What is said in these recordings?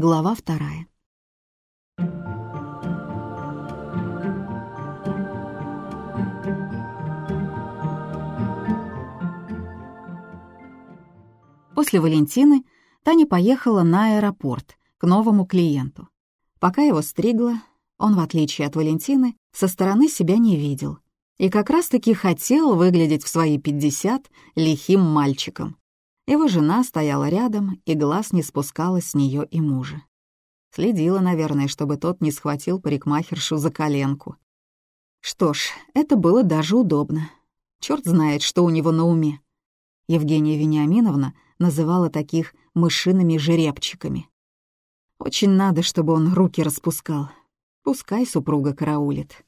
Глава вторая. После Валентины Таня поехала на аэропорт к новому клиенту. Пока его стригла, он, в отличие от Валентины, со стороны себя не видел и как раз-таки хотел выглядеть в свои пятьдесят лихим мальчиком. Его жена стояла рядом, и глаз не спускала с нее и мужа. Следила, наверное, чтобы тот не схватил парикмахершу за коленку. Что ж, это было даже удобно. Черт знает, что у него на уме. Евгения Вениаминовна называла таких мышиными жеребчиками. Очень надо, чтобы он руки распускал. Пускай супруга караулит.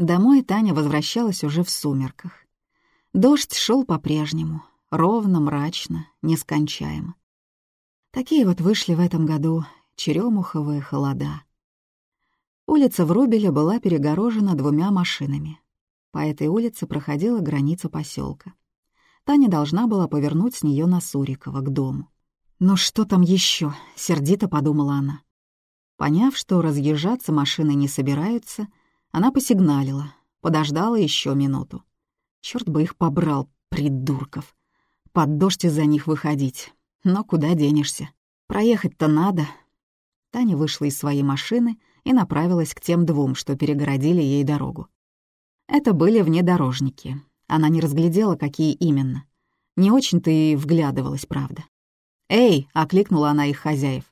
Домой Таня возвращалась уже в сумерках. Дождь шел по-прежнему, ровно, мрачно, нескончаемо. Такие вот вышли в этом году черемуховые холода. Улица Врубеля была перегорожена двумя машинами. По этой улице проходила граница поселка. Таня должна была повернуть с нее на Сурикова, к дому. «Ну что там еще? сердито подумала она. Поняв, что разъезжаться машины не собираются, она посигналила, подождала еще минуту. Черт бы их побрал, придурков. Под дождь из-за них выходить. Но куда денешься? Проехать-то надо. Таня вышла из своей машины и направилась к тем двум, что перегородили ей дорогу. Это были внедорожники. Она не разглядела, какие именно. Не очень-то и вглядывалась, правда. «Эй!» — окликнула она их хозяев.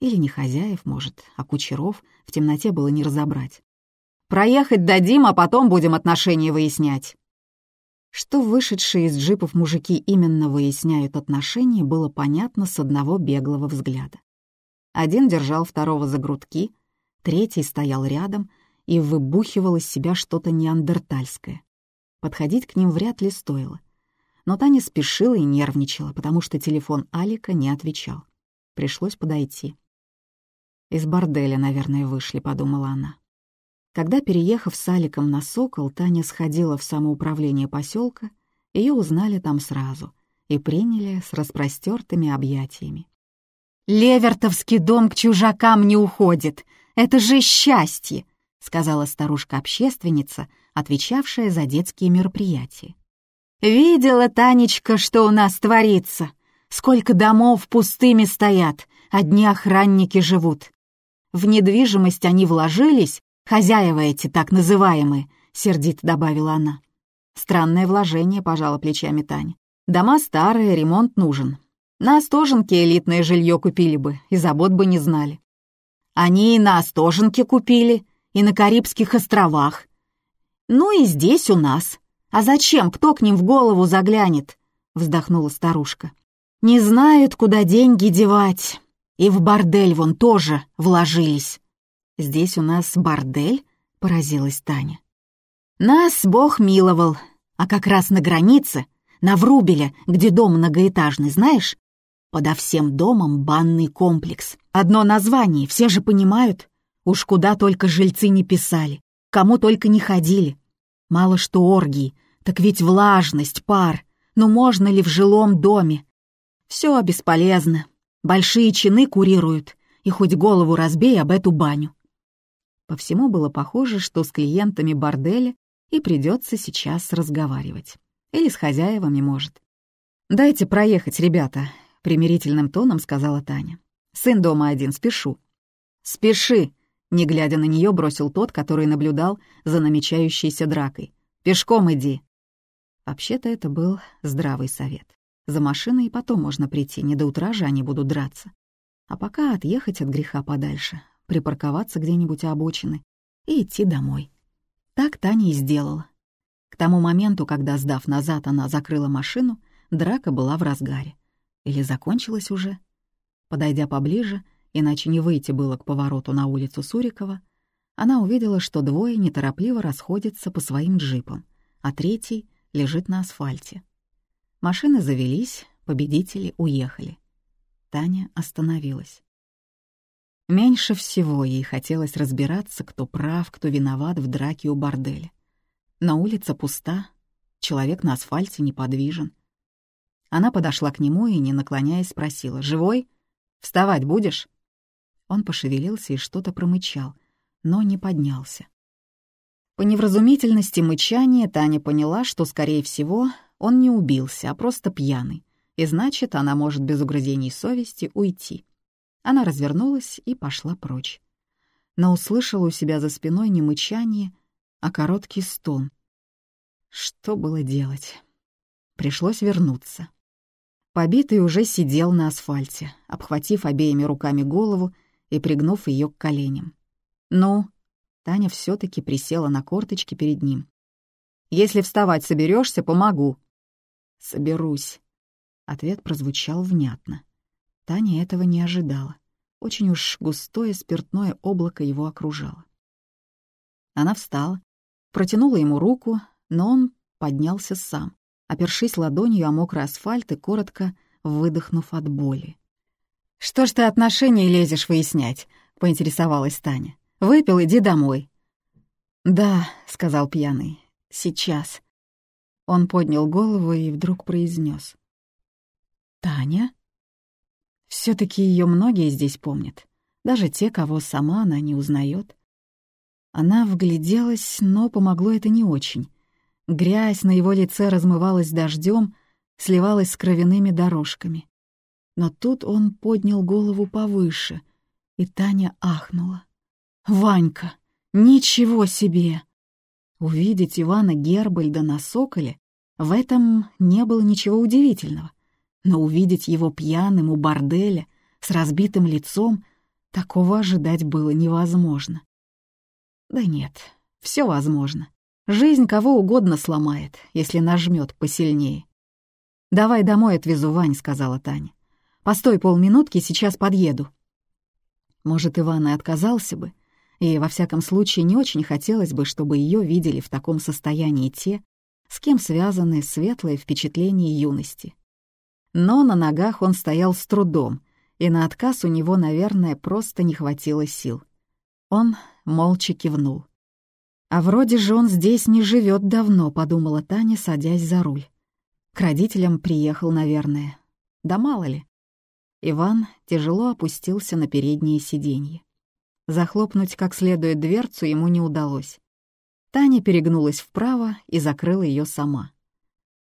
Или не хозяев, может, а кучеров в темноте было не разобрать. «Проехать дадим, а потом будем отношения выяснять». Что вышедшие из джипов мужики именно выясняют отношения, было понятно с одного беглого взгляда. Один держал второго за грудки, третий стоял рядом и выбухивал из себя что-то неандертальское. Подходить к ним вряд ли стоило. Но Таня спешила и нервничала, потому что телефон Алика не отвечал. Пришлось подойти. «Из борделя, наверное, вышли», — подумала она. Когда, переехав с Аликом на Сокол, Таня сходила в самоуправление поселка, ее узнали там сразу и приняли с распростертыми объятиями. «Левертовский дом к чужакам не уходит! Это же счастье!» — сказала старушка-общественница, отвечавшая за детские мероприятия. «Видела, Танечка, что у нас творится? Сколько домов пустыми стоят, одни охранники живут. В недвижимость они вложились, хозяева эти так называемые, сердито добавила она. Странное вложение, пожала плечами Таня. Дома старые, ремонт нужен. На Остоженке элитное жилье купили бы, и забот бы не знали. Они и на Остоженке купили, и на Карибских островах. Ну и здесь у нас. А зачем, кто к ним в голову заглянет? Вздохнула старушка. Не знают, куда деньги девать. И в бордель вон тоже вложились. Здесь у нас бордель? Поразилась Таня. Нас Бог миловал, а как раз на границе, на Врубеле, где дом многоэтажный, знаешь? Подо всем домом банный комплекс. Одно название, все же понимают. Уж куда только жильцы не писали, кому только не ходили. Мало что оргии, так ведь влажность, пар. Ну можно ли в жилом доме? Все бесполезно. Большие чины курируют, и хоть голову разбей об эту баню. По всему было похоже, что с клиентами борделя и придется сейчас разговаривать. Или с хозяевами, может. «Дайте проехать, ребята», — примирительным тоном сказала Таня. «Сын дома один, спешу». «Спеши», — не глядя на нее, бросил тот, который наблюдал за намечающейся дракой. «Пешком иди». Вообще-то это был здравый совет. За машиной и потом можно прийти, не до утра же они будут драться. А пока отъехать от греха подальше, припарковаться где-нибудь у обочины и идти домой. Так Таня и сделала. К тому моменту, когда, сдав назад, она закрыла машину, драка была в разгаре. Или закончилась уже? Подойдя поближе, иначе не выйти было к повороту на улицу Сурикова, она увидела, что двое неторопливо расходятся по своим джипам, а третий лежит на асфальте. Машины завелись, победители уехали. Таня остановилась. Меньше всего ей хотелось разбираться, кто прав, кто виноват в драке у борделя. На улице пуста, человек на асфальте неподвижен. Она подошла к нему и, не наклоняясь, спросила, «Живой? Вставать будешь?» Он пошевелился и что-то промычал, но не поднялся. По невразумительности мычания Таня поняла, что, скорее всего, он не убился, а просто пьяный, и значит, она может без угрызений совести уйти. Она развернулась и пошла прочь. Но услышала у себя за спиной не мычание, а короткий стон. Что было делать? Пришлось вернуться. Побитый уже сидел на асфальте, обхватив обеими руками голову и пригнув ее к коленям. «Ну?» Таня все таки присела на корточки перед ним. «Если вставать соберешься, помогу». «Соберусь». Ответ прозвучал внятно. Таня этого не ожидала. Очень уж густое спиртное облако его окружало. Она встала, протянула ему руку, но он поднялся сам, опершись ладонью о мокрый асфальт и коротко выдохнув от боли. «Что ж ты отношения лезешь выяснять?» — поинтересовалась Таня. «Выпил, иди домой». «Да», — сказал пьяный, — «сейчас». Он поднял голову и вдруг произнес: «Таня?» Все таки ее многие здесь помнят, даже те, кого сама она не узнает. Она вгляделась, но помогло это не очень. Грязь на его лице размывалась дождем, сливалась с кровяными дорожками. Но тут он поднял голову повыше, и Таня ахнула. «Ванька! Ничего себе!» Увидеть Ивана Гербальда на Соколе в этом не было ничего удивительного. Но увидеть его пьяным у борделя, с разбитым лицом, такого ожидать было невозможно. Да нет, все возможно. Жизнь кого угодно сломает, если нажмет посильнее. «Давай домой отвезу, Вань», — сказала Таня. «Постой полминутки, сейчас подъеду». Может, Иван и отказался бы, и, во всяком случае, не очень хотелось бы, чтобы ее видели в таком состоянии те, с кем связаны светлые впечатления юности. Но на ногах он стоял с трудом, и на отказ у него, наверное, просто не хватило сил. Он молча кивнул. «А вроде же он здесь не живет давно», — подумала Таня, садясь за руль. К родителям приехал, наверное. Да мало ли. Иван тяжело опустился на переднее сиденье. Захлопнуть как следует дверцу ему не удалось. Таня перегнулась вправо и закрыла ее сама.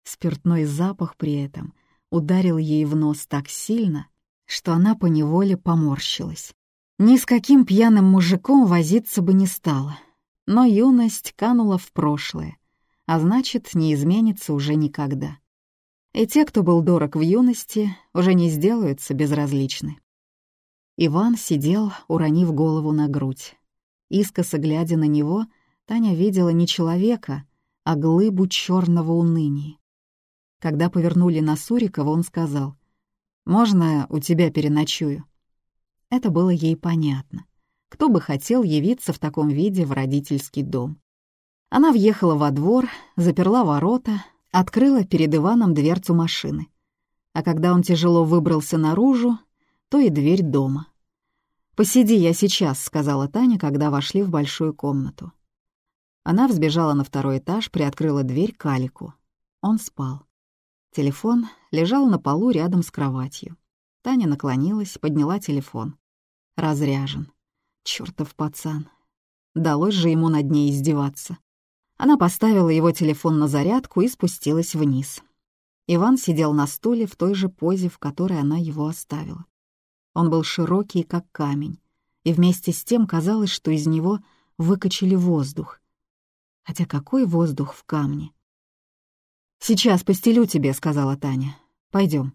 Спиртной запах при этом ударил ей в нос так сильно, что она поневоле поморщилась. Ни с каким пьяным мужиком возиться бы не стала но юность канула в прошлое, а значит, не изменится уже никогда. И те, кто был дорог в юности, уже не сделаются безразличны. Иван сидел, уронив голову на грудь. Искоса глядя на него, Таня видела не человека, а глыбу черного уныния. Когда повернули на Сурикова, он сказал, «Можно у тебя переночую?» Это было ей понятно. Кто бы хотел явиться в таком виде в родительский дом? Она въехала во двор, заперла ворота, открыла перед Иваном дверцу машины. А когда он тяжело выбрался наружу, то и дверь дома. «Посиди я сейчас», — сказала Таня, когда вошли в большую комнату. Она взбежала на второй этаж, приоткрыла дверь Калику. Он спал. Телефон лежал на полу рядом с кроватью. Таня наклонилась, подняла телефон. Разряжен. Чёртов пацан. Далось же ему над ней издеваться. Она поставила его телефон на зарядку и спустилась вниз. Иван сидел на стуле в той же позе, в которой она его оставила. Он был широкий, как камень, и вместе с тем казалось, что из него выкачали воздух. Хотя какой воздух в камне? «Сейчас постелю тебе», — сказала Таня. Пойдем.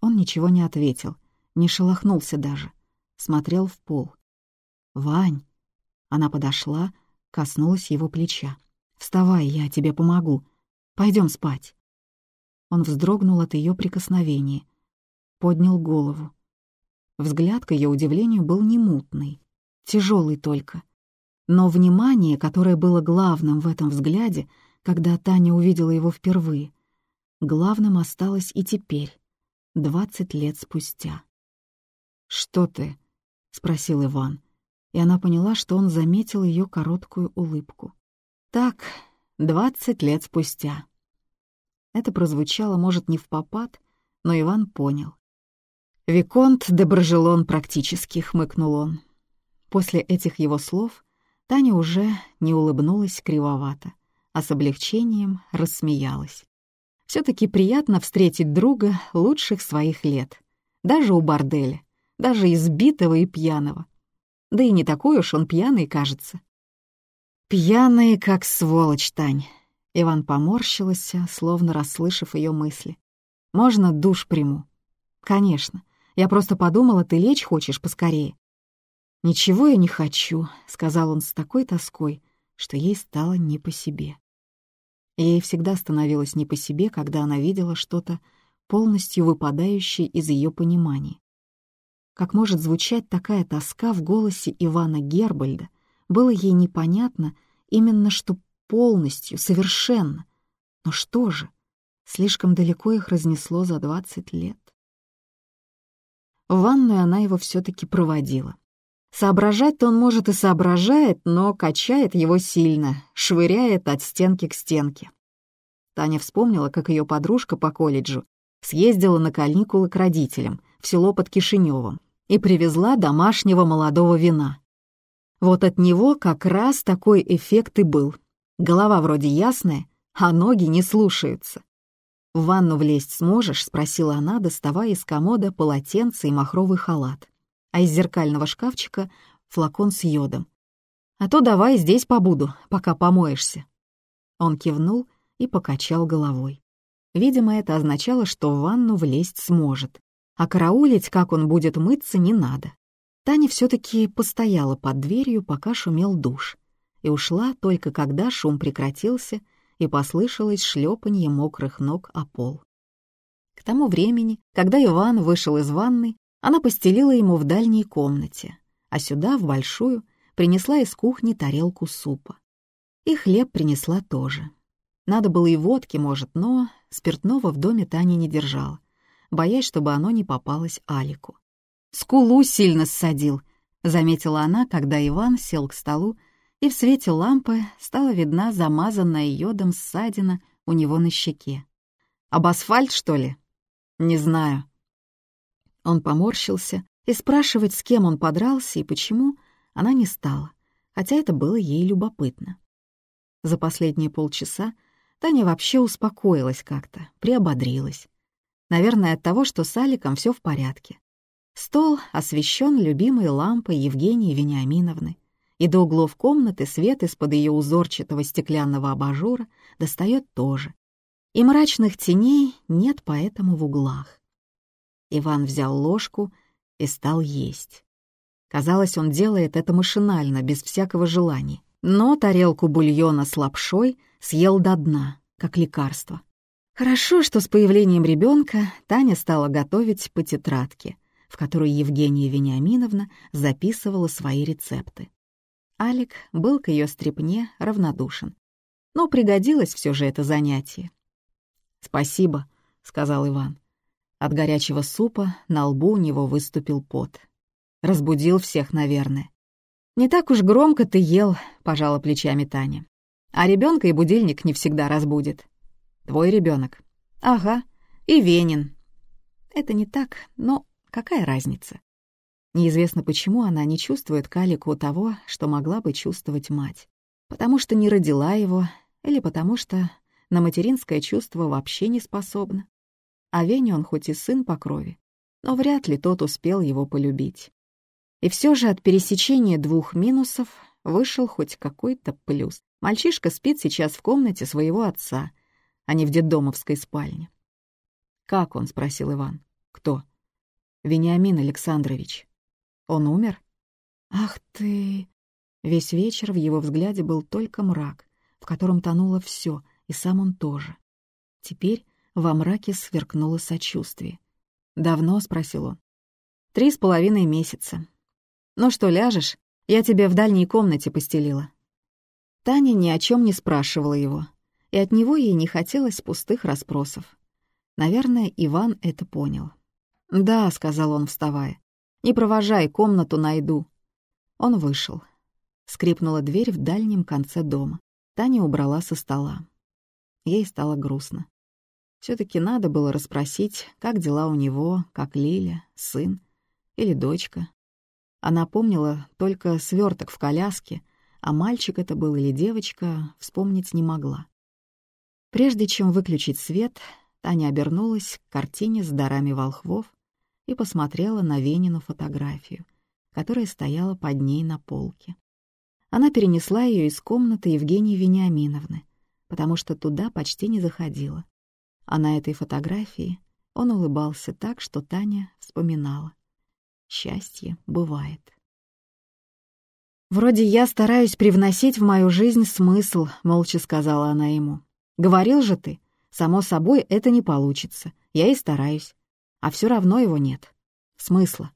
Он ничего не ответил, не шелохнулся даже, смотрел в пол. «Вань!» Она подошла, коснулась его плеча. «Вставай, я тебе помогу. Пойдем спать». Он вздрогнул от ее прикосновения, поднял голову. Взгляд, к ее удивлению, был не мутный, тяжелый только. Но внимание, которое было главным в этом взгляде, когда Таня увидела его впервые, главным осталось и теперь, двадцать лет спустя. «Что ты?» — спросил Иван и она поняла, что он заметил ее короткую улыбку. Так, двадцать лет спустя. Это прозвучало, может, не в попад, но Иван понял. «Виконт де Брожелон практически», — хмыкнул он. После этих его слов Таня уже не улыбнулась кривовато, а с облегчением рассмеялась. все таки приятно встретить друга лучших своих лет, даже у борделя, даже избитого и пьяного. Да и не такой уж он пьяный, кажется. «Пьяный, как сволочь, Тань!» Иван поморщился, словно расслышав ее мысли. «Можно душ приму?» «Конечно. Я просто подумала, ты лечь хочешь поскорее». «Ничего я не хочу», — сказал он с такой тоской, что ей стало не по себе. Ей всегда становилось не по себе, когда она видела что-то полностью выпадающее из ее понимания. Как может звучать такая тоска в голосе Ивана Гербальда, было ей непонятно именно что полностью, совершенно. Но что же, слишком далеко их разнесло за двадцать лет. В ванную она его все таки проводила. Соображать-то он, может, и соображает, но качает его сильно, швыряет от стенки к стенке. Таня вспомнила, как ее подружка по колледжу съездила на каникулы к родителям в село под Кишиневым и привезла домашнего молодого вина. Вот от него как раз такой эффект и был. Голова вроде ясная, а ноги не слушаются. «В ванну влезть сможешь?» — спросила она, доставая из комода полотенце и махровый халат, а из зеркального шкафчика — флакон с йодом. «А то давай здесь побуду, пока помоешься». Он кивнул и покачал головой. Видимо, это означало, что в ванну влезть сможет, а караулить, как он будет мыться, не надо. Таня все таки постояла под дверью, пока шумел душ, и ушла только когда шум прекратился и послышалось шлепанье мокрых ног о пол. К тому времени, когда Иван вышел из ванны, она постелила ему в дальней комнате, а сюда, в большую, принесла из кухни тарелку супа. И хлеб принесла тоже. Надо было и водки, может, но спиртного в доме Таня не держала, боясь, чтобы оно не попалось Алику. «Скулу сильно ссадил», — заметила она, когда Иван сел к столу, и в свете лампы стала видна замазанная йодом ссадина у него на щеке. «Об асфальт, что ли?» «Не знаю». Он поморщился, и спрашивать, с кем он подрался и почему, она не стала, хотя это было ей любопытно. За последние полчаса Таня вообще успокоилась как-то, приободрилась. Наверное, от того, что с Аликом все в порядке. Стол освещен любимой лампой Евгении Вениаминовны, и до углов комнаты свет из-под ее узорчатого стеклянного абажура достает тоже. И мрачных теней нет поэтому в углах. Иван взял ложку и стал есть. Казалось, он делает это машинально, без всякого желания. Но тарелку бульона с лапшой съел до дна, как лекарство. Хорошо, что с появлением ребенка Таня стала готовить по тетрадке, в которой Евгения Вениаминовна записывала свои рецепты. Алик был к ее стрепне равнодушен, но пригодилось все же это занятие. «Спасибо», — сказал Иван. От горячего супа на лбу у него выступил пот. Разбудил всех, наверное. «Не так уж громко ты ел», — пожала плечами Таня. «А ребенка и будильник не всегда разбудит». «Твой ребенок. «Ага, и Венин». Это не так, но какая разница? Неизвестно почему она не чувствует Калику того, что могла бы чувствовать мать. Потому что не родила его, или потому что на материнское чувство вообще не способна. А Вене он хоть и сын по крови, но вряд ли тот успел его полюбить. И все же от пересечения двух минусов вышел хоть какой-то плюс. Мальчишка спит сейчас в комнате своего отца, а не в детдомовской спальне. «Как он?» — спросил Иван. «Кто?» «Вениамин Александрович». «Он умер?» «Ах ты!» Весь вечер в его взгляде был только мрак, в котором тонуло все, и сам он тоже. Теперь во мраке сверкнуло сочувствие. «Давно?» — спросил он. «Три с половиной месяца. «Ну что, ляжешь? Я тебе в дальней комнате постелила». Таня ни о чем не спрашивала его, и от него ей не хотелось пустых расспросов. Наверное, Иван это понял. «Да», — сказал он, вставая, — «не провожай, комнату найду». Он вышел. Скрипнула дверь в дальнем конце дома. Таня убрала со стола. Ей стало грустно. Все таки надо было расспросить, как дела у него, как Лиля, сын или дочка. Она помнила только сверток в коляске, а мальчик это был или девочка, вспомнить не могла. Прежде чем выключить свет, Таня обернулась к картине с дарами волхвов и посмотрела на Венину фотографию, которая стояла под ней на полке. Она перенесла ее из комнаты Евгении Вениаминовны, потому что туда почти не заходила. А на этой фотографии он улыбался так, что Таня вспоминала. Счастье бывает. «Вроде я стараюсь привносить в мою жизнь смысл», — молча сказала она ему. «Говорил же ты, само собой это не получится. Я и стараюсь. А все равно его нет. Смысла.